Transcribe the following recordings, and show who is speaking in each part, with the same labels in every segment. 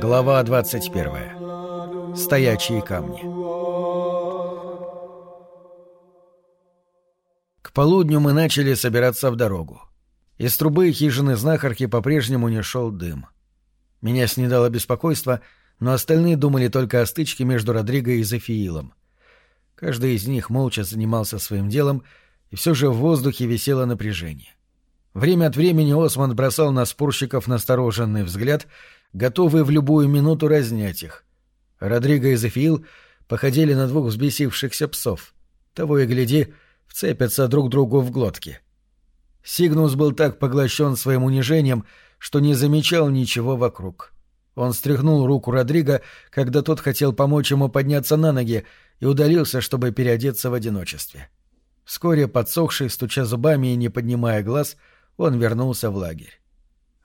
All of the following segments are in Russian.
Speaker 1: Глава 21. Стоячие камни. К полудню мы начали собираться в дорогу. Из трубы хижины знахарки по-прежнему не шел дым. Меня снедало беспокойство, но остальные думали только о стычке между Родриго и Зефиилом. Каждый из них молча занимался своим делом, и все же в воздухе висело напряжение. Время от времени Осман бросал на спорщиков настороженный взгляд, готовый в любую минуту разнять их. Родриго и Зефиил походили на двух взбесившихся псов. Того и гляди, вцепятся друг другу в глотки. Сигнус был так поглощен своим унижением, что не замечал ничего вокруг. Он стряхнул руку Родриго, когда тот хотел помочь ему подняться на ноги, и удалился, чтобы переодеться в одиночестве. Вскоре, подсохший, стуча зубами и не поднимая глаз, — он вернулся в лагерь.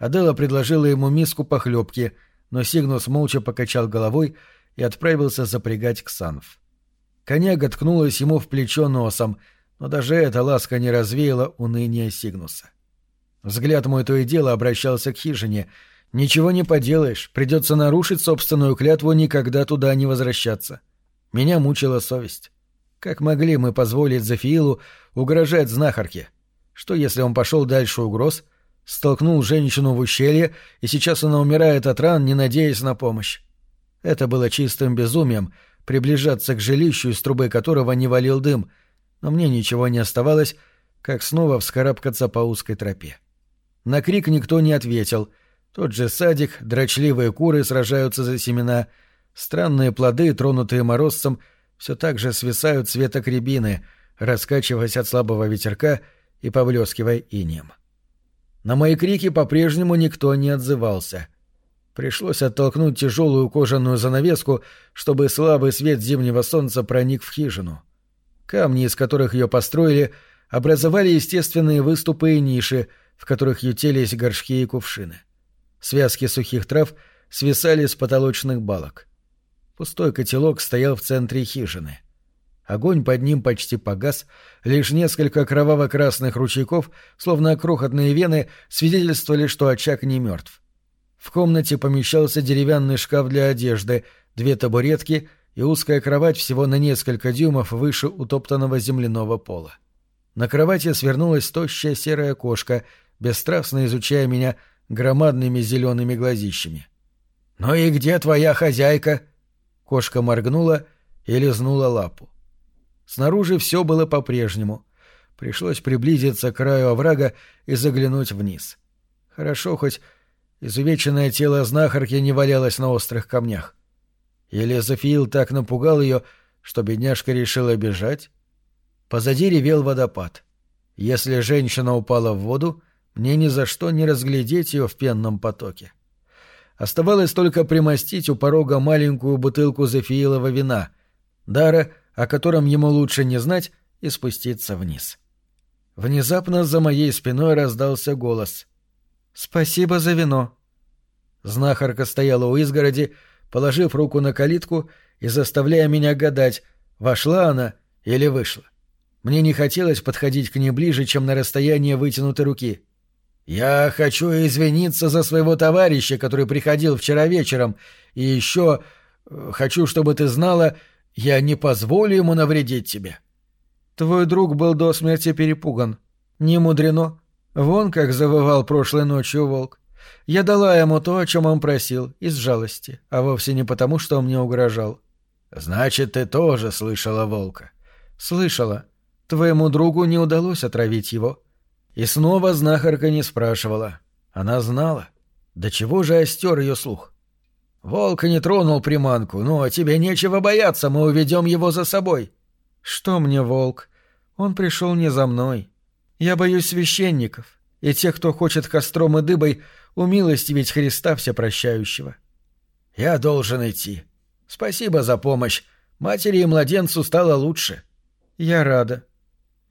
Speaker 1: Адела предложила ему миску похлебки, но Сигнус молча покачал головой и отправился запрягать Ксанф. Коняга ткнулась ему в плечо носом, но даже эта ласка не развеяла уныние Сигнуса. Взгляд мой то и дело обращался к хижине. «Ничего не поделаешь, придется нарушить собственную клятву никогда туда не возвращаться». Меня мучила совесть. Как могли мы позволить Зафиилу угрожать знахарке? Что если он пошел дальше угроз, столкнул женщину в ущелье, и сейчас она умирает от ран, не надеясь на помощь? Это было чистым безумием — приближаться к жилищу, из трубы которого не валил дым, но мне ничего не оставалось, как снова вскарабкаться по узкой тропе. На крик никто не ответил. Тот же садик, дрочливые куры сражаются за семена, странные плоды, тронутые морозцем, все так же свисают с веток рябины, раскачиваясь от слабого ветерка — и поблескивая инем. На мои крики по-прежнему никто не отзывался. Пришлось оттолкнуть тяжелую кожаную занавеску, чтобы слабый свет зимнего солнца проник в хижину. Камни, из которых ее построили, образовали естественные выступы и ниши, в которых ютелись горшки и кувшины. Связки сухих трав свисали с потолочных балок. Пустой котелок стоял в центре хижины. Огонь под ним почти погас, лишь несколько кроваво-красных ручейков, словно крохотные вены, свидетельствовали, что очаг не мертв. В комнате помещался деревянный шкаф для одежды, две табуретки и узкая кровать всего на несколько дюймов выше утоптанного земляного пола. На кровати свернулась тощая серая кошка, бесстрастно изучая меня громадными зелеными глазищами. «Ну и где твоя хозяйка?» Кошка моргнула и лизнула лапу. Снаружи все было по-прежнему. Пришлось приблизиться к краю оврага и заглянуть вниз. Хорошо, хоть изувеченное тело знахарки не валялось на острых камнях. Или Зофиил так напугал ее, что бедняжка решила бежать? Позади ревел водопад. Если женщина упала в воду, мне ни за что не разглядеть ее в пенном потоке. Оставалось только примостить у порога маленькую бутылку Зефиилова вина. Дара — о котором ему лучше не знать, и спуститься вниз. Внезапно за моей спиной раздался голос. «Спасибо за вино». Знахарка стояла у изгороди, положив руку на калитку и заставляя меня гадать, вошла она или вышла. Мне не хотелось подходить к ней ближе, чем на расстояние вытянутой руки. «Я хочу извиниться за своего товарища, который приходил вчера вечером, и еще э, хочу, чтобы ты знала, я не позволю ему навредить тебе. Твой друг был до смерти перепуган. Не мудрено. Вон как завывал прошлой ночью волк. Я дала ему то, о чем он просил, из жалости, а вовсе не потому, что он мне угрожал. Значит, ты тоже слышала волка? Слышала. Твоему другу не удалось отравить его. И снова знахарка не спрашивала. Она знала. До чего же остер ее слух? Волк не тронул приманку, но тебе нечего бояться, мы уведем его за собой. Что мне волк? Он пришел не за мной. Я боюсь священников и тех, кто хочет костром и дыбой умилостивить Христа Всепрощающего. Я должен идти. Спасибо за помощь. Матери и младенцу стало лучше. Я рада.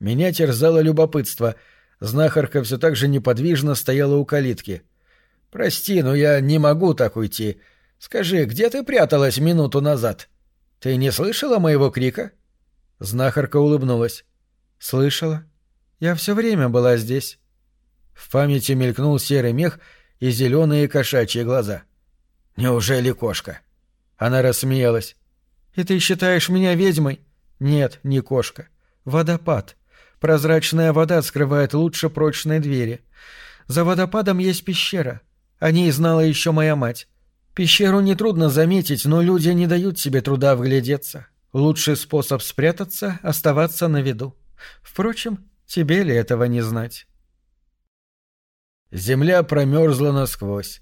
Speaker 1: Меня терзало любопытство. Знахарка все так же неподвижно стояла у калитки. Прости, но я не могу так уйти. — Скажи, где ты пряталась минуту назад? Ты не слышала моего крика?» Знахарка улыбнулась. «Слышала. Я все время была здесь». В памяти мелькнул серый мех и зеленые кошачьи глаза. Неужели кошка? Она рассмеялась.
Speaker 2: И ты считаешь меня ведьмой? Нет, не кошка. Водопад. Прозрачная вода скрывает лучше прочной двери. За водопадом есть пещера. О ней знала еще моя мать. Пещеру нетрудно заметить, но люди не дают себе труда вглядеться. Лучший способ спрятаться — оставаться на виду. Впрочем, тебе ли этого не знать?
Speaker 1: Земля промерзла насквозь.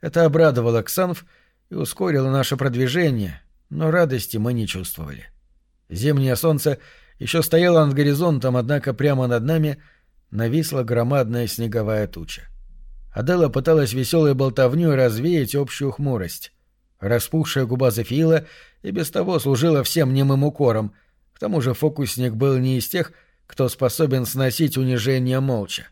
Speaker 1: Это обрадовало Ксанф и ускорило наше продвижение, но радости мы не чувствовали. Зимнее солнце еще стояло над горизонтом, однако прямо над нами нависла громадная снеговая туча. Адела пыталась веселой болтовнёй развеять общую хмурость. Распухшая губа Зефиила и без того служила всем немым укором, к тому же фокусник был не из тех, кто способен сносить унижение молча.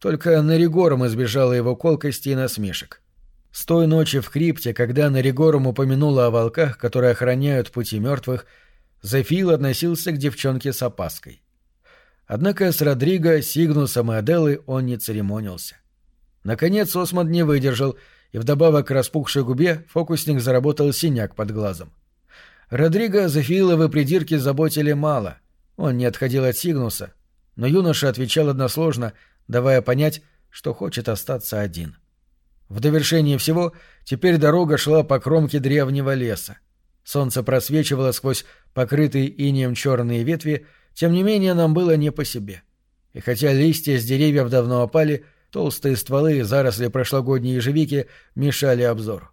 Speaker 1: Только Наригором избежала его колкости и насмешек. С той ночи в крипте, когда Наригором упомянула о волках, которые охраняют пути мертвых, Зефил относился к девчонке с опаской. Однако с Родриго, Сигнусом и Аделой он не церемонился. Наконец Осмонд не выдержал, и вдобавок к распухшей губе фокусник заработал синяк под глазом. Родриго Зефиловы придирки заботили мало. Он не отходил от Сигнуса, но юноша отвечал односложно, давая понять, что хочет остаться один. В довершение всего теперь дорога шла по кромке древнего леса. Солнце просвечивало сквозь покрытые инеем черные ветви, тем не менее нам было не по себе. И хотя листья с деревьев давно опали, толстые стволы и заросли прошлогодней ежевики мешали обзору.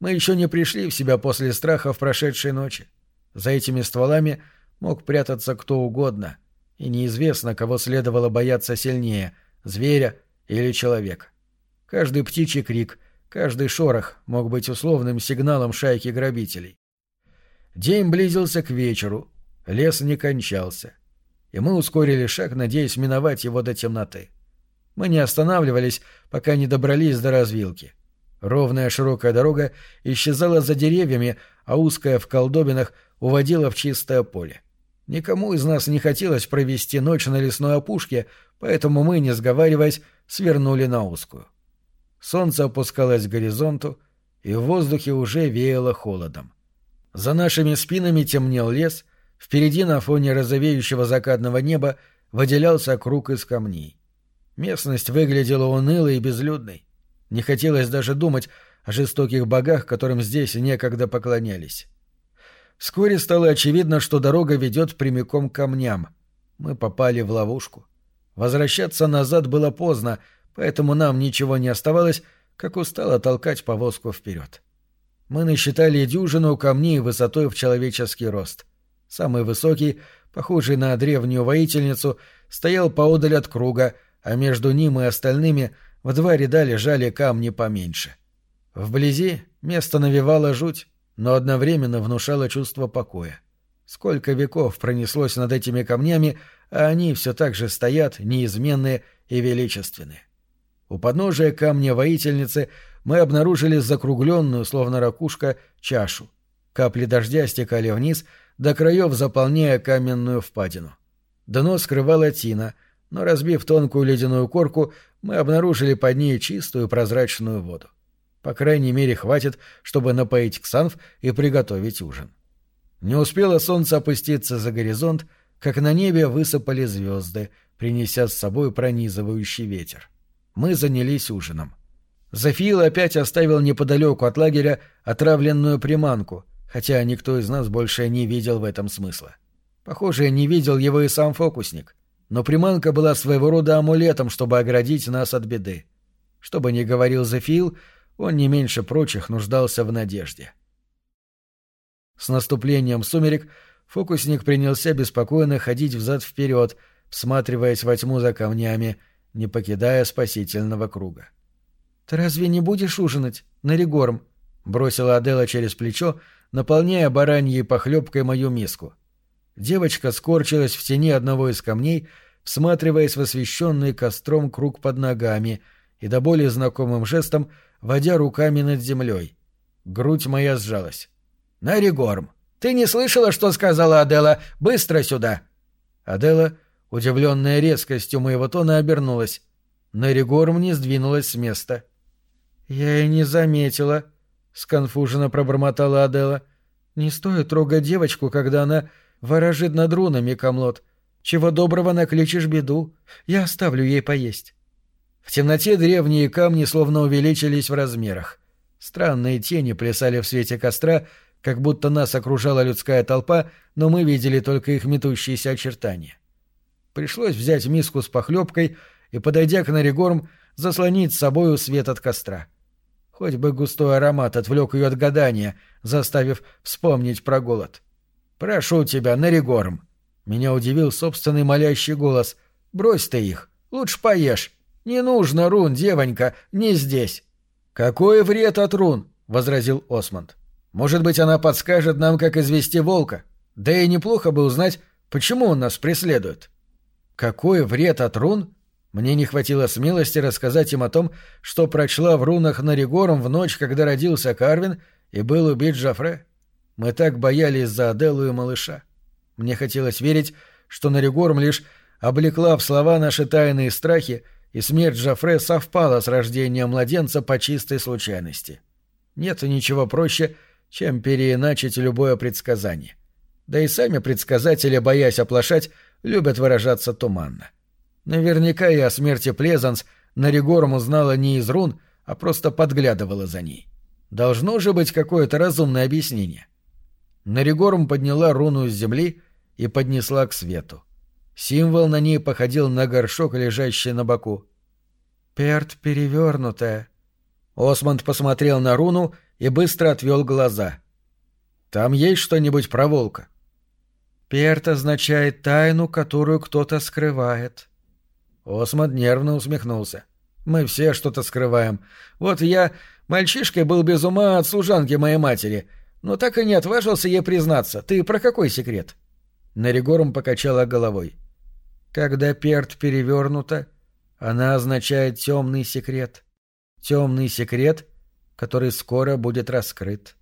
Speaker 1: Мы еще не пришли в себя после страха в прошедшей ночи. За этими стволами мог прятаться кто угодно, и неизвестно, кого следовало бояться сильнее зверя или человека. Каждый птичий крик, каждый шорох мог быть условным сигналом шайки грабителей. День близился к вечеру, лес не кончался, и мы ускорили шаг, надеясь миновать его до темноты. Мы не останавливались, пока не добрались до развилки. Ровная широкая дорога исчезала за деревьями, а узкая в колдобинах уводила в чистое поле. Никому из нас не хотелось провести ночь на лесной опушке, поэтому мы, не сговариваясь, свернули на узкую. Солнце опускалось к горизонту, и в воздухе уже веяло холодом. За нашими спинами темнел лес, впереди на фоне розовеющего закатного неба выделялся круг из камней. Местность выглядела унылой и безлюдной. Не хотелось даже думать о жестоких богах, которым здесь некогда поклонялись. Вскоре стало очевидно, что дорога ведет прямиком к камням. Мы попали в ловушку. Возвращаться назад было поздно, поэтому нам ничего не оставалось, как устало толкать повозку вперед. Мы насчитали дюжину камней высотой в человеческий рост. Самый высокий, похожий на древнюю воительницу, стоял поодаль от круга, а между ним и остальными в два ряда лежали камни поменьше. Вблизи место навевало жуть, но одновременно внушало чувство покоя. Сколько веков пронеслось над этими камнями, а они все так же стоят, неизменные и величественные. У подножия камня воительницы мы обнаружили закругленную, словно ракушка, чашу. Капли дождя стекали вниз, до краев заполняя каменную впадину. Дно скрывала тина, но, разбив тонкую ледяную корку, мы обнаружили под ней чистую прозрачную воду. По крайней мере, хватит, чтобы напоить Ксанф и приготовить ужин. Не успело солнце опуститься за горизонт, как на небе высыпали звезды, принеся с собой пронизывающий ветер. Мы занялись ужином. Зафиил опять оставил неподалеку от лагеря отравленную приманку, хотя никто из нас больше не видел в этом смысла. Похоже, не видел его и сам фокусник. Но приманка была своего рода амулетом, чтобы оградить нас от беды. Что бы ни говорил Зафиил, он не меньше прочих нуждался в надежде. С наступлением сумерек фокусник принялся беспокойно ходить взад-вперед, всматриваясь во тьму за камнями, не покидая спасительного круга. «Ты разве не будешь ужинать, Наригорм?» — бросила Адела через плечо, наполняя бараньей похлебкой мою миску. Девочка скорчилась в тени одного из камней, всматриваясь в освещенный костром круг под ногами и до более знакомым жестом водя руками над землей. Грудь моя сжалась. «Наригорм, ты не слышала, что сказала Адела? Быстро сюда!» Адела, удивленная резкостью моего тона, обернулась. Наригорм не сдвинулась с места. «Я и не заметила».
Speaker 2: — сконфуженно пробормотала Адела. «Не стоит трогать девочку, когда она ворожит над рунами, Камлот. Чего доброго накличешь беду. Я оставлю ей поесть».
Speaker 1: В темноте древние камни словно увеличились в размерах. Странные тени плясали в свете костра, как будто нас окружала людская толпа, но мы видели только их метущиеся очертания. Пришлось взять миску с похлебкой и, подойдя к Наригорм, заслонить с собою свет от костра. Хоть бы густой аромат отвлек ее от гадания, заставив вспомнить про голод. «Прошу тебя, Наригорм!» Меня удивил собственный молящий голос. «Брось ты их, лучше поешь. Не нужно рун, девонька, не здесь». «Какой вред от рун?» — возразил Осмонд. «Может быть, она подскажет нам, как извести волка. Да и неплохо бы узнать, почему он нас преследует». «Какой вред от рун?» Мне не хватило смелости рассказать им о том, что прочла в рунах Наригором в ночь, когда родился Карвин и был убит Джафре. Мы так боялись за Аделу и малыша. Мне хотелось верить, что Наригорм лишь облекла в слова наши тайные страхи, и смерть Джафре совпала с рождением младенца по чистой случайности. Нет ничего проще, чем переиначить любое предсказание. Да и сами предсказатели, боясь оплошать, любят выражаться туманно. — Наверняка и о смерти Плезанс Наригорм узнала не из рун, а просто подглядывала за ней. Должно же быть какое-то разумное объяснение. Наригорм подняла руну с земли и поднесла к свету. Символ на ней походил на горшок, лежащий на боку.
Speaker 2: «Перт перевернутая».
Speaker 1: Осмонд посмотрел на руну и быстро отвел глаза. «Там есть что-нибудь про волка?»
Speaker 2: «Перт означает тайну, которую кто-то скрывает»,
Speaker 1: Осмонд нервно усмехнулся. «Мы все что-то скрываем. Вот я мальчишкой был без ума от служанки моей матери, но так и не отважился ей признаться. Ты про какой секрет?» Наригорум покачала головой.
Speaker 2: «Когда перт перевернута, она означает темный секрет. Темный секрет, который скоро будет раскрыт».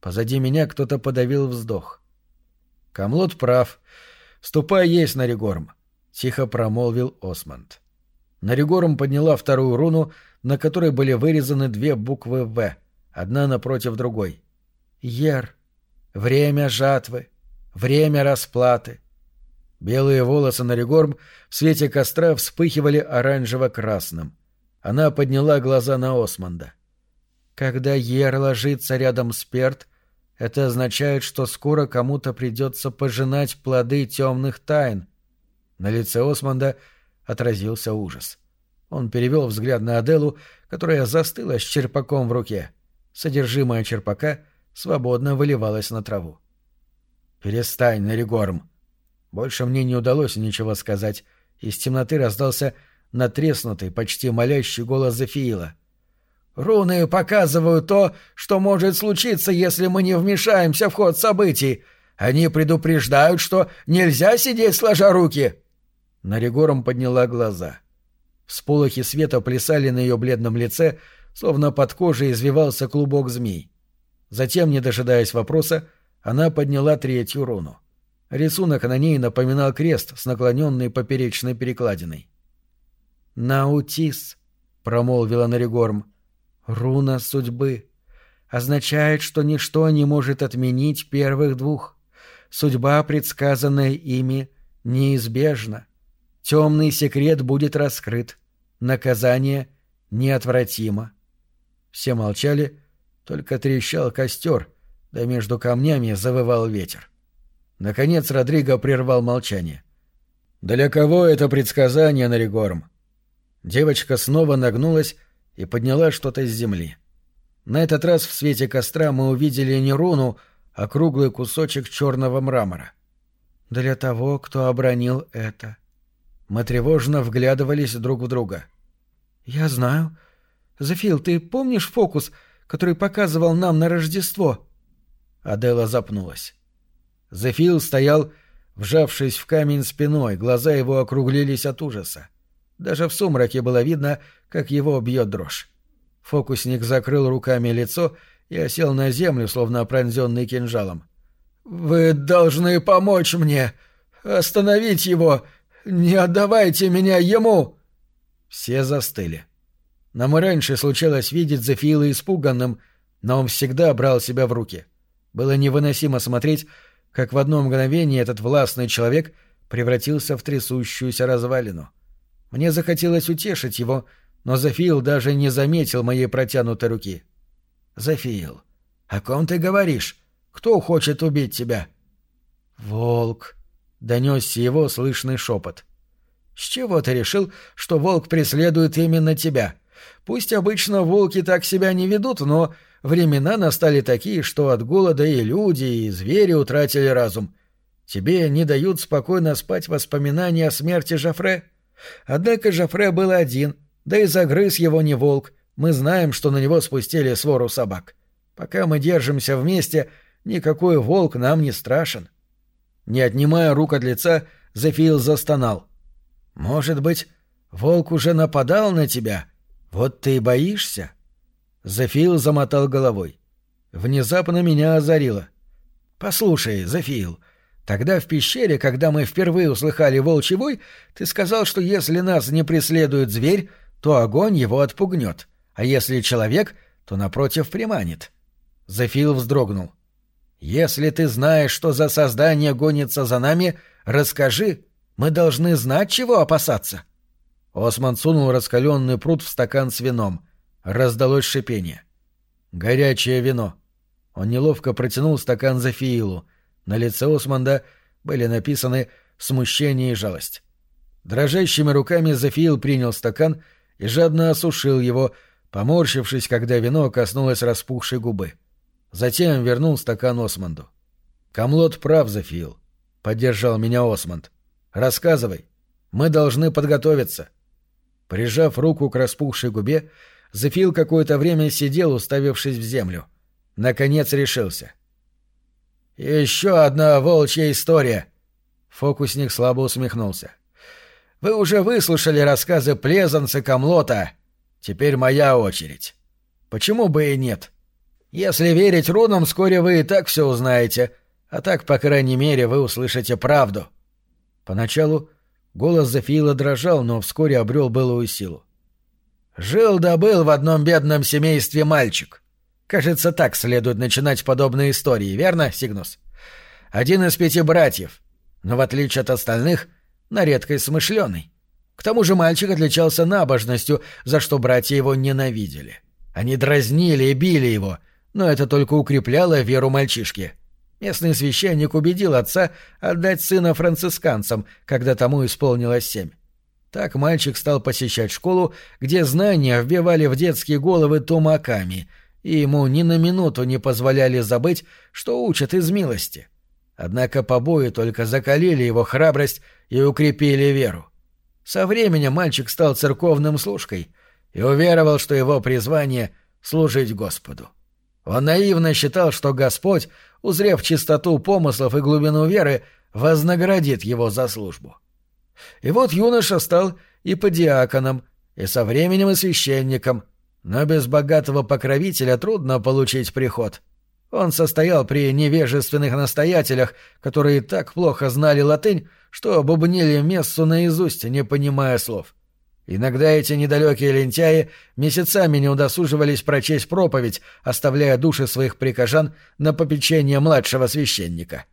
Speaker 1: Позади меня кто-то подавил вздох. Камлот прав. Ступай есть, Наригорм. — тихо промолвил Осмонд. Наригорум подняла вторую руну, на которой были вырезаны две буквы «В», одна напротив другой. «Ер. Время жатвы. Время расплаты». Белые волосы Наригорм в свете костра вспыхивали оранжево-красным. Она подняла глаза на Осмонда. «Когда Ер ложится рядом с Перт, это означает, что скоро кому-то придется пожинать плоды темных тайн, на лице Осмонда отразился ужас. Он перевел взгляд на Аделу, которая застыла с черпаком в руке. Содержимое черпака свободно выливалось на траву. «Перестань, Наригорм!» Больше мне не удалось ничего сказать. Из темноты раздался натреснутый, почти молящий голос Зефиила. «Руны показывают то, что может случиться, если мы не вмешаемся в ход событий. Они предупреждают, что нельзя сидеть сложа руки!» Наригором подняла глаза. Всполохи света плясали на ее бледном лице, словно под кожей извивался клубок змей. Затем, не дожидаясь вопроса, она подняла третью руну. Рисунок на ней напоминал крест с наклоненной поперечной перекладиной. «Наутис», — промолвила Наригорм, — «руна судьбы. Означает, что ничто не может отменить первых двух. Судьба, предсказанная ими, неизбежна. Темный секрет будет раскрыт. Наказание неотвратимо. Все молчали, только трещал костер, да между камнями завывал ветер. Наконец Родриго прервал молчание. «Для кого это предсказание, Наригорм?» Девочка снова нагнулась и подняла что-то с земли. На этот раз в свете костра мы увидели не руну, а круглый кусочек черного мрамора.
Speaker 2: «Для того, кто обронил это»,
Speaker 1: мы тревожно вглядывались друг в друга.
Speaker 2: «Я знаю. Зефил, ты помнишь фокус, который показывал нам на Рождество?»
Speaker 1: Адела запнулась. Зефил стоял, вжавшись в камень спиной, глаза его округлились от ужаса. Даже в сумраке было видно, как его бьет дрожь. Фокусник закрыл руками лицо и осел на землю, словно пронзенный кинжалом. «Вы должны помочь мне! Остановить его! «Не отдавайте меня ему!» Все застыли. Нам и раньше случалось видеть Зефила испуганным, но он всегда брал себя в руки. Было невыносимо смотреть, как в одно мгновение этот властный человек превратился в трясущуюся развалину. Мне захотелось утешить его, но Зафиил даже не заметил моей протянутой руки. «Зафиил, о ком ты говоришь? Кто хочет убить тебя?» «Волк», — донесся его слышный шепот. «С чего ты решил, что волк преследует именно тебя? Пусть обычно волки так себя не ведут, но времена настали такие, что от голода и люди, и звери утратили разум. Тебе не дают спокойно спать воспоминания о смерти Жафре? Однако Жафре был один, да и загрыз его не волк. Мы знаем, что на него спустили свору собак. Пока мы держимся вместе, никакой волк нам не страшен. Не отнимая рук от лица, Зефил застонал. «Может быть, волк уже нападал на тебя? Вот ты и боишься?» Зефил замотал головой. Внезапно меня озарило. «Послушай, Зефил, тогда в пещере, когда мы впервые услыхали волчий вой, ты сказал, что если нас не преследует зверь, то огонь его отпугнет, а если человек, то, напротив, приманит». Зефил вздрогнул. «Если ты знаешь, что за создание гонится за нами, расскажи. Мы должны знать, чего опасаться». Осман сунул раскаленный пруд в стакан с вином. Раздалось шипение. «Горячее вино». Он неловко протянул стакан Зафиилу. На лице Османда были написаны смущение и жалость. Дрожащими руками Зафиил принял стакан и жадно осушил его, поморщившись, когда вино коснулось распухшей губы. Затем вернул стакан Османду. «Камлот прав, Зафиил», — поддержал меня Османд. «Рассказывай. Мы должны подготовиться». Прижав руку к распухшей губе, Зефил какое-то время сидел, уставившись в землю. Наконец решился. «Еще одна волчья история!» Фокусник слабо усмехнулся. «Вы уже выслушали рассказы Плезанца Камлота. Теперь моя очередь. Почему бы и нет? Если верить рунам, вскоре вы и так все узнаете, а так, по крайней мере, вы услышите правду». Поначалу Голос Зафиила дрожал, но вскоре обрел былую силу. «Жил-да был в одном бедном семействе мальчик. Кажется, так следует начинать подобные истории, верно, Сигнус? Один из пяти братьев, но в отличие от остальных, на редкость смышленый. К тому же мальчик отличался набожностью, за что братья его ненавидели. Они дразнили и били его, но это только укрепляло веру мальчишки. Местный священник убедил отца отдать сына францисканцам, когда тому исполнилось семь. Так мальчик стал посещать школу, где знания вбивали в детские головы тумаками, и ему ни на минуту не позволяли забыть, что учат из милости. Однако побои только закалили его храбрость и укрепили веру. Со временем мальчик стал церковным служкой и уверовал, что его призвание — служить Господу. Он наивно считал, что Господь, узрев чистоту помыслов и глубину веры, вознаградит его за службу. И вот юноша стал и подиаконом, и со временем и священником, но без богатого покровителя трудно получить приход. Он состоял при невежественных настоятелях, которые так плохо знали латынь, что бубнили мессу наизусть, не понимая слов. — Иногда эти недалекие лентяи месяцами не удосуживались прочесть проповедь, оставляя души своих прихожан на попечение младшего священника.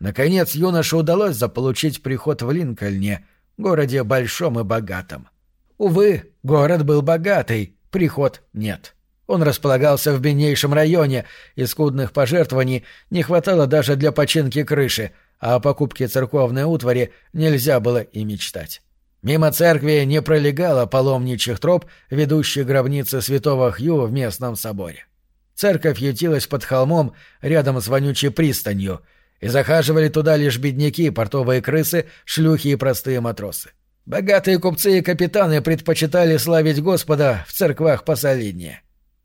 Speaker 1: Наконец юноше удалось заполучить приход в Линкольне, городе большом и богатом. Увы, город был богатый, приход нет. Он располагался в беднейшем районе, и скудных пожертвований не хватало даже для починки крыши, а о покупке церковной утвари нельзя было и мечтать. Мимо церкви не пролегало паломничьих троп, ведущих гробницы святого Хью в местном соборе. Церковь ютилась под холмом рядом с вонючей пристанью, и захаживали туда лишь бедняки, портовые крысы, шлюхи и простые матросы. Богатые купцы и капитаны предпочитали славить Господа в церквах посолиднее.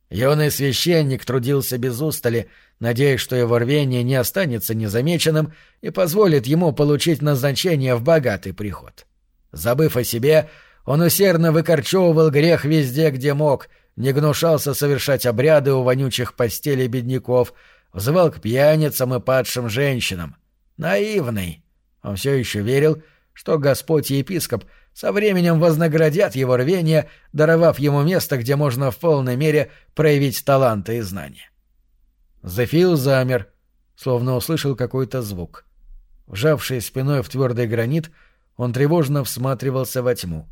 Speaker 1: Юный священник трудился без устали, надеясь, что его рвение не останется незамеченным и позволит ему получить назначение в богатый приход. — Забыв о себе, он усердно выкорчевывал грех везде, где мог, не гнушался совершать обряды у вонючих постелей бедняков, взывал к пьяницам и падшим женщинам. Наивный. Он все еще верил, что Господь и епископ со временем вознаградят его рвение, даровав ему место, где можно в полной мере проявить таланты и знания. Зефил замер, словно услышал какой-то звук. Вжавшись спиной в твердый гранит, он тревожно всматривался во тьму.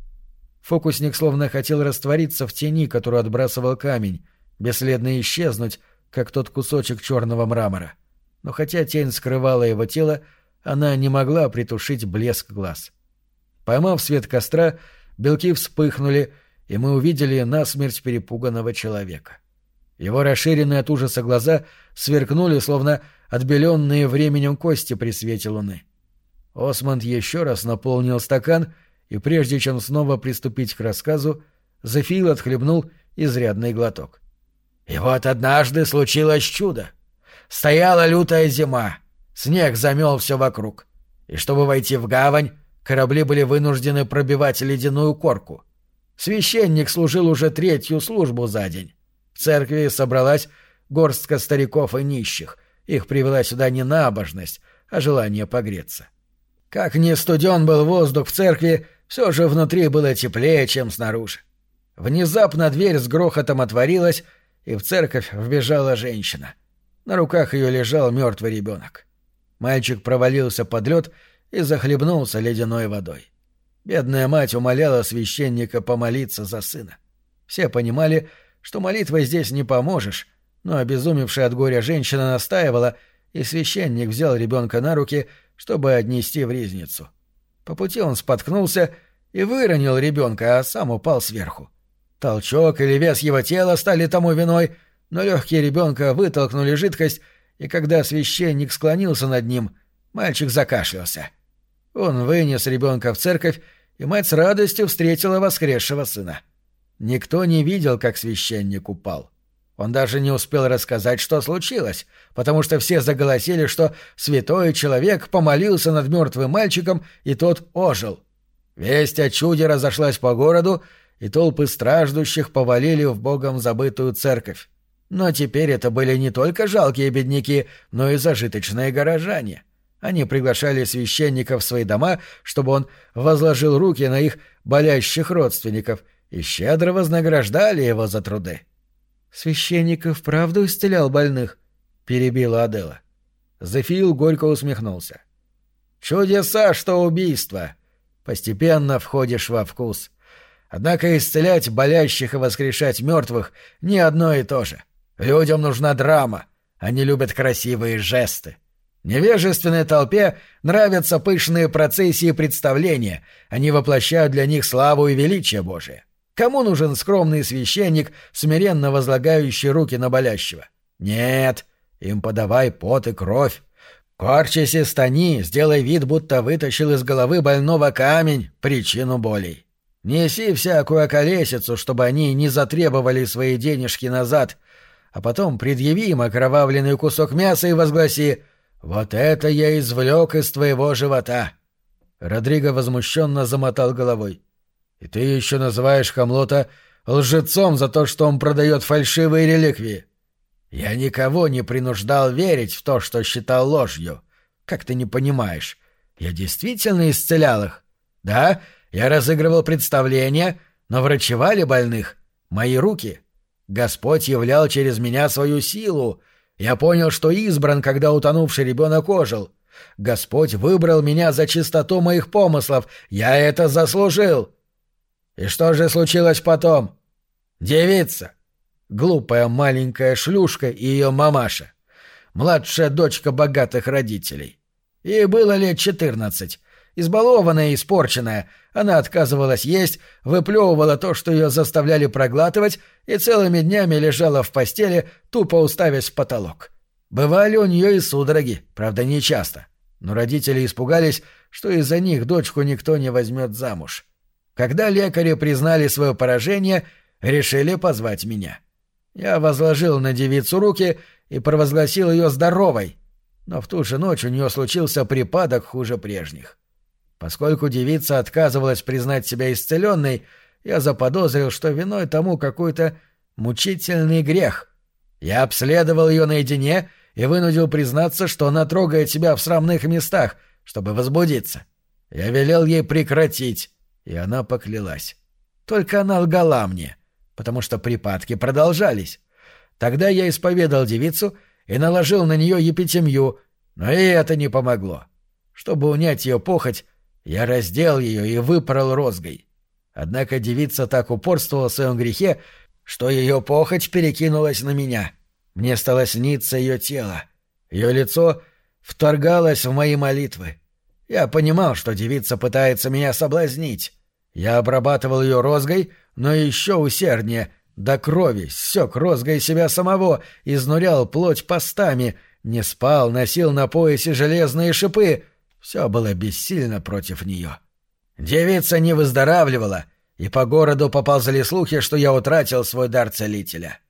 Speaker 1: Фокусник словно хотел раствориться в тени, которую отбрасывал камень, бесследно исчезнуть, как тот кусочек черного мрамора. Но хотя тень скрывала его тело, она не могла притушить блеск глаз. Поймав свет костра, белки вспыхнули, и мы увидели насмерть перепуганного человека. Его расширенные от ужаса глаза сверкнули, словно отбеленные временем кости при свете луны. Осмонд еще раз наполнил стакан, и прежде чем снова приступить к рассказу, Зефил отхлебнул изрядный глоток. И вот однажды случилось чудо. Стояла лютая зима, снег замел все вокруг. И чтобы войти в гавань, корабли были вынуждены пробивать ледяную корку. Священник служил уже третью службу за день. В церкви собралась горстка стариков и нищих. Их привела сюда не набожность, а желание погреться. Как ни студен был воздух в церкви, все же внутри было теплее, чем снаружи. Внезапно дверь с грохотом отворилась, и в церковь вбежала женщина. На руках ее лежал мертвый ребенок. Мальчик провалился под лед и захлебнулся ледяной водой. Бедная мать умоляла священника помолиться за сына. Все понимали, что молитвой здесь не поможешь, но обезумевшая от горя женщина настаивала, и священник взял ребенка на руки, чтобы отнести в ризницу. По пути он споткнулся и выронил ребенка, а сам упал сверху. Толчок или вес его тела стали тому виной, но легкие ребенка вытолкнули жидкость, и когда священник склонился над ним, мальчик закашлялся. Он вынес ребенка в церковь, и мать с радостью встретила воскресшего сына. Никто не видел, как священник упал. Он даже не успел рассказать, что случилось, потому что все заголосили, что святой человек помолился над мертвым мальчиком, и тот ожил. Весть о чуде разошлась по городу, и толпы страждущих повалили в богом забытую церковь. Но теперь это были не только жалкие бедняки, но и зажиточные горожане. Они приглашали священника в свои дома, чтобы он возложил руки на их болящих родственников и щедро вознаграждали его за труды. «Священник и вправду исцелял больных?» — перебила Адела. Зефил горько усмехнулся. «Чудеса, что убийство! Постепенно входишь во вкус. Однако исцелять болящих и воскрешать мертвых — не одно и то же. Людям нужна драма. Они любят красивые жесты. Невежественной толпе нравятся пышные процессии и представления. Они воплощают для них славу и величие Божие. Кому нужен скромный священник, смиренно возлагающий руки на болящего? Нет, им подавай пот и кровь. Корчись и стани, сделай вид, будто вытащил из головы больного камень, причину болей. Неси всякую околесицу, чтобы они не затребовали свои денежки назад, а потом предъяви им окровавленный кусок мяса и возгласи «Вот это я извлек из твоего живота!» Родриго возмущенно замотал головой. «И ты еще называешь Хамлота лжецом за то, что он продает фальшивые реликвии?» «Я никого не принуждал верить в то, что считал ложью. Как ты не понимаешь? Я действительно исцелял их. Да, я разыгрывал представления, но врачевали больных. Мои руки. Господь являл через меня свою силу. Я понял, что избран, когда утонувший ребенок ожил. Господь выбрал меня за чистоту моих помыслов. Я это заслужил. И что же случилось потом? Девица. Глупая маленькая шлюшка и ее мамаша. Младшая дочка богатых родителей. Ей было лет четырнадцать. Избалованная и испорченная, она отказывалась есть, выплевывала то, что ее заставляли проглатывать, и целыми днями лежала в постели, тупо уставясь в потолок. Бывали у нее и судороги, правда, не часто. Но родители испугались, что из-за них дочку никто не возьмет замуж. Когда лекари признали свое поражение, решили позвать меня. Я возложил на девицу руки и провозгласил ее здоровой, но в ту же ночь у нее случился припадок хуже прежних. Поскольку девица отказывалась признать себя исцеленной, я заподозрил, что виной тому какой-то мучительный грех. Я обследовал ее наедине и вынудил признаться, что она трогает себя в срамных местах, чтобы возбудиться. Я велел ей прекратить, и она поклялась. Только она лгала мне, потому что припадки продолжались. Тогда я исповедал девицу и наложил на нее епитемью, но и это не помогло. Чтобы унять ее похоть, я раздел ее и выпорол розгой. Однако девица так упорствовала в своем грехе, что ее похоть перекинулась на меня. Мне стало сниться ее тело. Ее лицо вторгалось в мои молитвы. Я понимал, что девица пытается меня соблазнить. Я обрабатывал ее розгой, но еще усерднее, до крови, сёк розгой себя самого, изнурял плоть постами, не спал, носил на поясе железные шипы. Все было бессильно против нее. Девица не выздоравливала, и по городу поползли слухи, что я утратил свой дар целителя.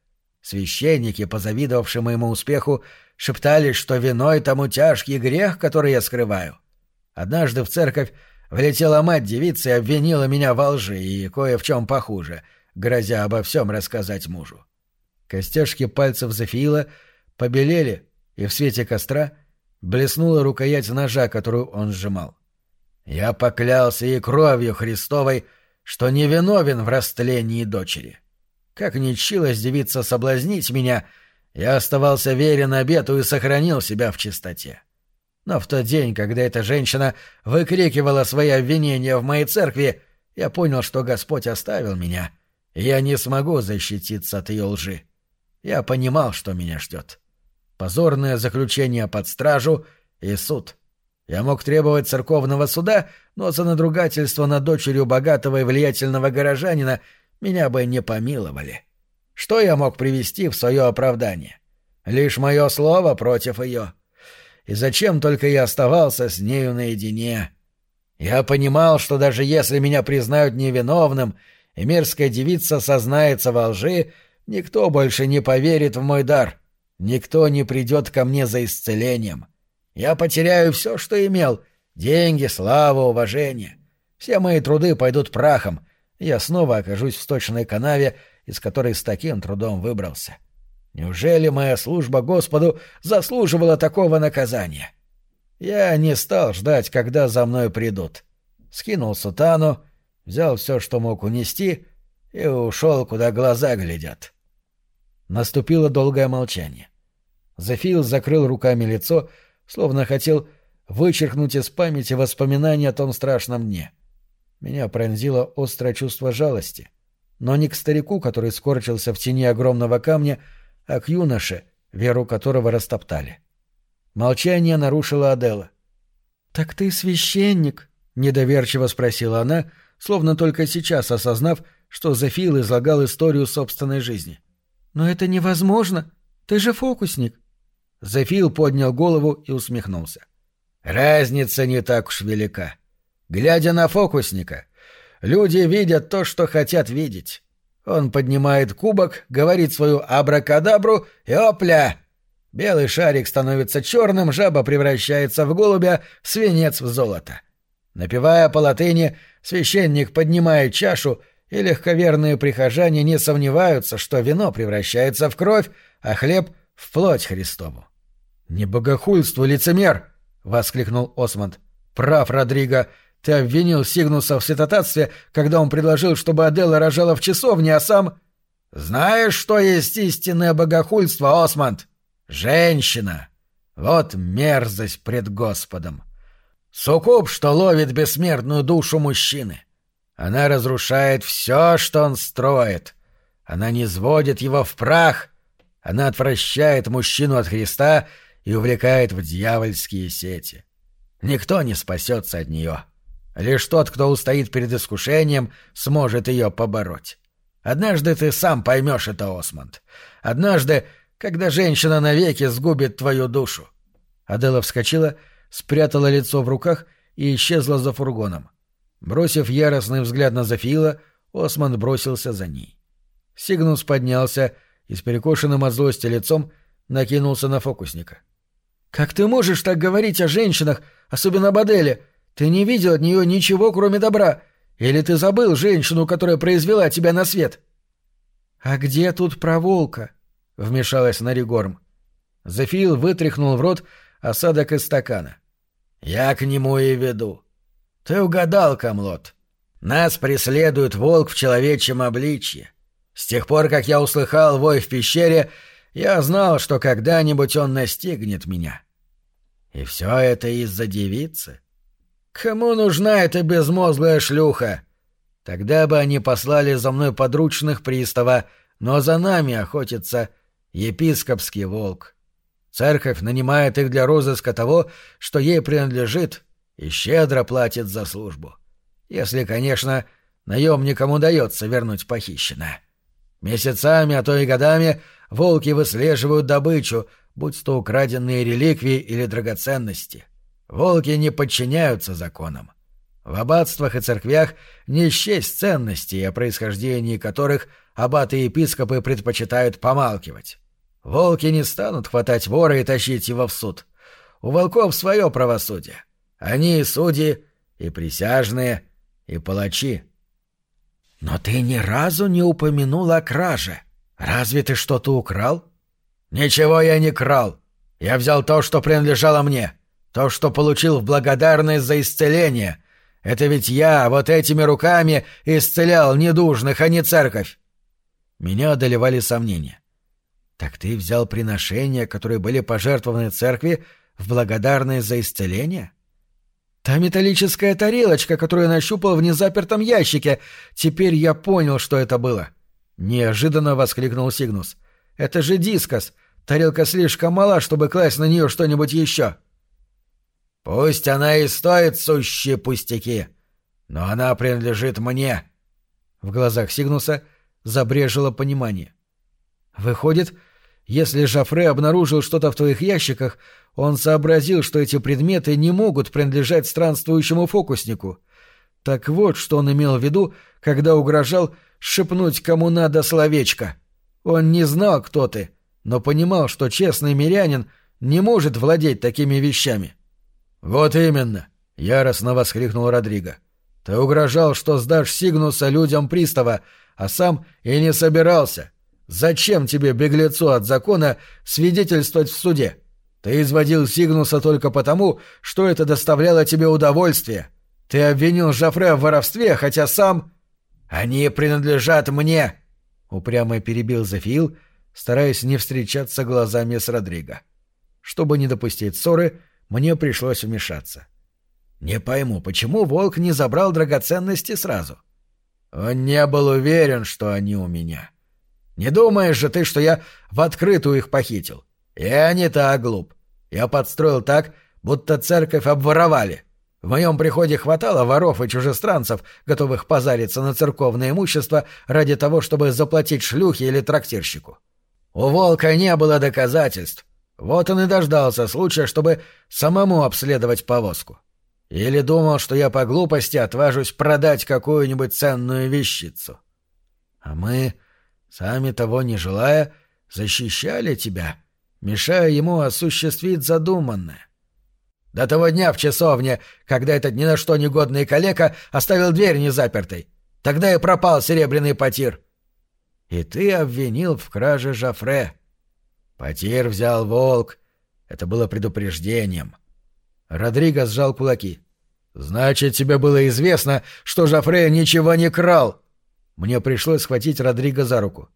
Speaker 1: Священники, позавидовавшие моему успеху, шептались, что виной тому тяжкий грех, который я скрываю. Однажды в церковь влетела мать девицы и обвинила меня во лжи и кое в чем похуже, грозя обо всем рассказать мужу. Костяшки пальцев Зафиила побелели, и в свете костра блеснула рукоять ножа, которую он сжимал. Я поклялся ей кровью Христовой, что не виновен в растлении дочери. Как ни чилась девица соблазнить меня, я оставался верен обету и сохранил себя в чистоте. Но в тот день, когда эта женщина выкрикивала свои обвинения в моей церкви, я понял, что Господь оставил меня, я не смогу защититься от ее лжи. Я понимал, что меня ждет. Позорное заключение под стражу и суд — я мог требовать церковного суда, но за надругательство над дочерью богатого и влиятельного горожанина меня бы не помиловали. Что я мог привести в свое оправдание? Лишь мое слово против ее. И зачем только я оставался с нею наедине? Я понимал, что даже если меня признают невиновным, и мерзкая девица сознается во лжи, никто больше не поверит в мой дар. Никто не придет ко мне за исцелением. Я потеряю все, что имел — деньги, славу, уважение. Все мои труды пойдут прахом. Я снова окажусь в сточной канаве, из которой с таким трудом выбрался. Неужели моя служба Господу заслуживала такого наказания? Я не стал ждать, когда за мной придут. Скинул сутану, взял все, что мог унести, и ушел, куда глаза глядят. Наступило долгое молчание. Зефил закрыл руками лицо, словно хотел вычеркнуть из памяти воспоминания о том страшном дне. Меня пронзило острое чувство жалости, но не к старику, который скорчился в тени огромного камня, а к юноше, веру которого растоптали. Молчание нарушила Адела. «Так ты священник?» — недоверчиво спросила она, словно только сейчас осознав, что Зефил излагал историю собственной жизни. «Но это невозможно. Ты же фокусник. Зефил поднял голову и усмехнулся. «Разница не так уж велика. Глядя на фокусника, люди видят то, что хотят видеть. Он поднимает кубок, говорит свою абракадабру и опля! Белый шарик становится черным, жаба превращается в голубя, свинец в золото. Напевая по латыни, священник поднимает чашу, и легковерные прихожане не сомневаются, что вино превращается в кровь, а хлеб — в плоть Христову. «Не богохульствуй, лицемер!» — воскликнул Осмонд. «Прав, Родриго. Ты обвинил Сигнуса в святотатстве, когда он предложил, чтобы Адела рожала в часовне, а сам...» «Знаешь, что есть истинное богохульство, Осмонд? Женщина! Вот мерзость пред Господом. Суккуб, что ловит бессмертную душу мужчины. Она разрушает все, что он строит. Она не сводит его в прах. Она отвращает мужчину от Христа и увлекает в дьявольские сети. Никто не спасется от нее. Лишь тот, кто устоит перед искушением, сможет ее побороть. Однажды ты сам поймешь это, Осмонд. Однажды, когда женщина навеки сгубит твою душу. Адела вскочила, спрятала лицо в руках и исчезла за фургоном. Бросив яростный взгляд на Зафиила, Осмонд бросился за ней. Сигнус поднялся и с перекошенным от злости лицом накинулся на фокусника. — «Как ты можешь так говорить о женщинах, особенно об Аделе? Ты не видел от нее ничего, кроме добра. Или ты забыл женщину, которая произвела тебя на свет?» «А где тут проволока?» — вмешалась Наригорм. Зефил вытряхнул в рот осадок из стакана. «Я к нему и веду. Ты угадал, Камлот. Нас преследует волк в человечьем обличье. С тех пор, как я услыхал вой в пещере, Я знал, что когда-нибудь он настигнет меня. И все это из-за девицы. Кому нужна эта безмозглая шлюха? Тогда бы они послали за мной подручных пристава, но за нами охотится епископский волк. Церковь нанимает их для розыска того, что ей принадлежит, и щедро платит за службу. Если, конечно, наемникам удается вернуть похищенное. Месяцами, а то и годами волки выслеживают добычу, будь то украденные реликвии или драгоценности. Волки не подчиняются законам. В аббатствах и церквях не счесть ценностей, о происхождении которых аббаты и епископы предпочитают помалкивать. Волки не станут хватать вора и тащить его в суд. У волков свое правосудие. Они и судьи, и присяжные, и палачи. Но ты ни разу не упомянул о краже. Разве ты что-то украл? Ничего я не крал. Я взял то, что принадлежало мне. То, что получил в благодарность за исцеление. Это ведь я вот этими руками исцелял недужных, а не церковь. Меня одолевали сомнения. Так ты взял приношения, которые были пожертвованы церкви, в благодарность за исцеление? Та металлическая тарелочка, которую я нащупал в незапертом ящике. Теперь я понял, что это было. Неожиданно воскликнул Сигнус. Это же дискос. Тарелка слишком мала, чтобы класть на нее что-нибудь еще. Пусть она и стоит сущие пустяки, но она принадлежит мне. В глазах Сигнуса забрежило понимание. Выходит, если Жафре обнаружил что-то в твоих ящиках, он сообразил, что эти предметы не могут принадлежать странствующему фокуснику. Так вот, что он имел в виду, когда угрожал шепнуть кому надо словечко. Он не знал, кто ты, но понимал, что честный мирянин не может владеть такими вещами. «Вот именно!» — яростно воскликнул Родриго. «Ты угрожал, что сдашь Сигнуса людям пристава, а сам и не собирался. Зачем тебе, беглецу от закона, свидетельствовать в суде? Ты изводил Сигнуса только потому, что это доставляло тебе удовольствие. Ты обвинил Жафре в воровстве, хотя сам... Они принадлежат мне!» — упрямо перебил Зафиил, стараясь не встречаться глазами с Родриго. Чтобы не допустить ссоры, мне пришлось вмешаться. «Не пойму, почему волк не забрал драгоценности сразу?» «Он не был уверен, что они у меня. Не думаешь же ты, что я в открытую их похитил? Я не так глуп. Я подстроил так, будто церковь обворовали. В моем приходе хватало воров и чужестранцев, готовых позариться на церковное имущество ради того, чтобы заплатить шлюхе или трактирщику. У волка не было доказательств. Вот он и дождался случая, чтобы самому обследовать повозку. Или думал, что я по глупости отважусь продать какую-нибудь ценную вещицу. А мы сами того не желая, защищали тебя, мешая ему осуществить задуманное. До того дня в часовне, когда этот ни на что негодный калека оставил дверь незапертой. Тогда и пропал серебряный потир. И ты обвинил в краже Жафре. Потир взял волк. Это было предупреждением. Родриго сжал кулаки. «Значит, тебе было известно, что Жафре ничего не крал!» Мне пришлось схватить Родриго за руку.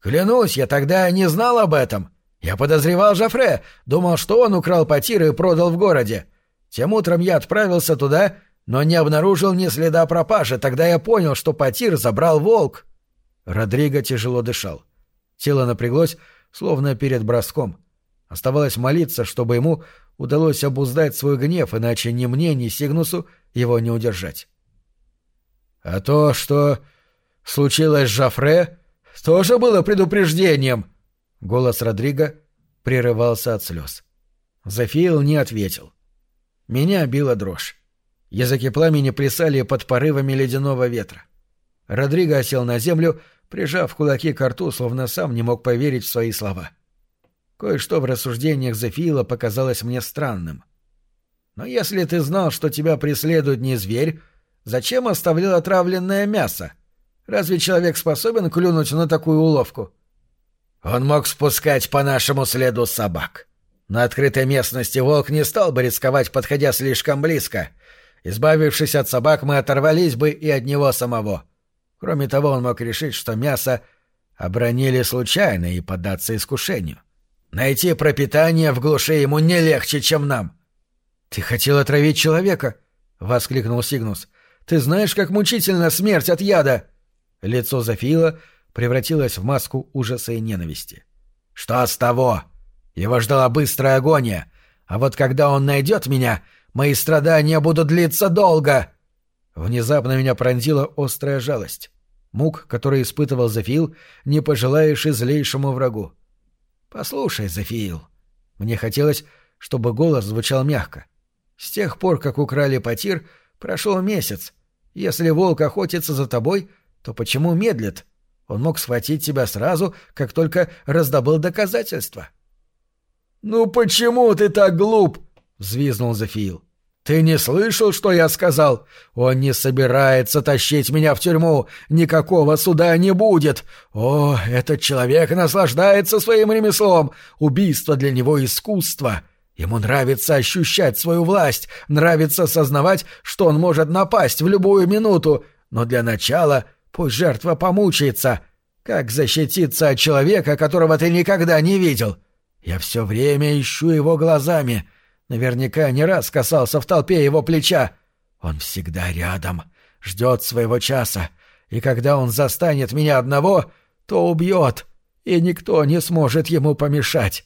Speaker 1: «Клянусь, я тогда не знал об этом. Я подозревал Жафре, думал, что он украл потир и продал в городе. Тем утром я отправился туда, но не обнаружил ни следа пропажи. Тогда я понял, что потир забрал волк». Родриго тяжело дышал. Тело напряглось, словно перед броском. Оставалось молиться, чтобы ему удалось обуздать свой гнев, иначе ни мне, ни Сигнусу его не удержать. «А то, что случилось с Жафре, тоже было предупреждением!» Голос Родриго прерывался от слез. Зафиил не ответил. Меня била дрожь. Языки пламени плясали под порывами ледяного ветра. Родриго осел на землю, прижав кулаки к рту, словно сам не мог поверить в свои слова. Кое-что в рассуждениях Зафиила показалось мне странным. «Но если ты знал, что тебя преследует не зверь, Зачем оставлял отравленное мясо? Разве человек способен клюнуть на такую уловку? Он мог спускать по нашему следу собак. На открытой местности волк не стал бы рисковать, подходя слишком близко. Избавившись от собак, мы оторвались бы и от него самого. Кроме того, он мог решить, что мясо обронили случайно и поддаться искушению. Найти пропитание в глуши ему не легче, чем нам.
Speaker 2: — Ты хотел отравить человека? — воскликнул Сигнус. — Ты знаешь, как мучительна смерть от яда? Лицо Зафиила превратилось в маску ужаса и ненависти.
Speaker 1: — Что с того? Его ждала быстрая агония. А вот когда он найдет меня, мои страдания будут длиться долго.
Speaker 2: Внезапно меня пронзила острая жалость. Мук, который испытывал Зафиил, не пожелаешь и злейшему врагу. «Послушай, Зафиил». Мне хотелось, чтобы голос звучал мягко. С тех пор, как украли потир, прошел месяц. Если волк охотится за тобой, то почему медлит? Он мог схватить тебя сразу, как только раздобыл доказательства.
Speaker 1: «Ну почему ты так глуп?» — взвизнул Зафиил. «Ты не слышал, что я сказал? Он не собирается тащить меня в тюрьму. Никакого суда не будет. О, этот человек наслаждается своим ремеслом. Убийство для него искусство. Ему нравится ощущать свою власть, нравится сознавать, что он может напасть в любую минуту. Но для начала пусть жертва помучается. Как защититься от человека, которого ты никогда не видел? Я все время ищу его глазами». Наверняка не раз касался в толпе его плеча. Он всегда рядом, ждет своего часа, и когда он застанет меня одного, то убьет, и никто не сможет ему помешать.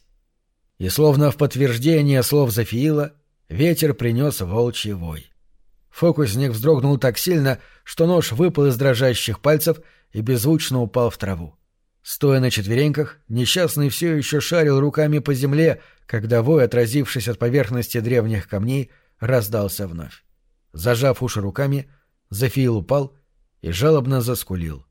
Speaker 1: И словно в подтверждение слов Зафиила, ветер принес волчий вой. Фокусник вздрогнул так сильно, что нож выпал из дрожащих пальцев и беззвучно упал в траву. Стоя на четвереньках, несчастный все еще шарил руками по земле, когда вой, отразившись от поверхности древних камней, раздался вновь. Зажав уши руками, Зафиил упал и жалобно заскулил.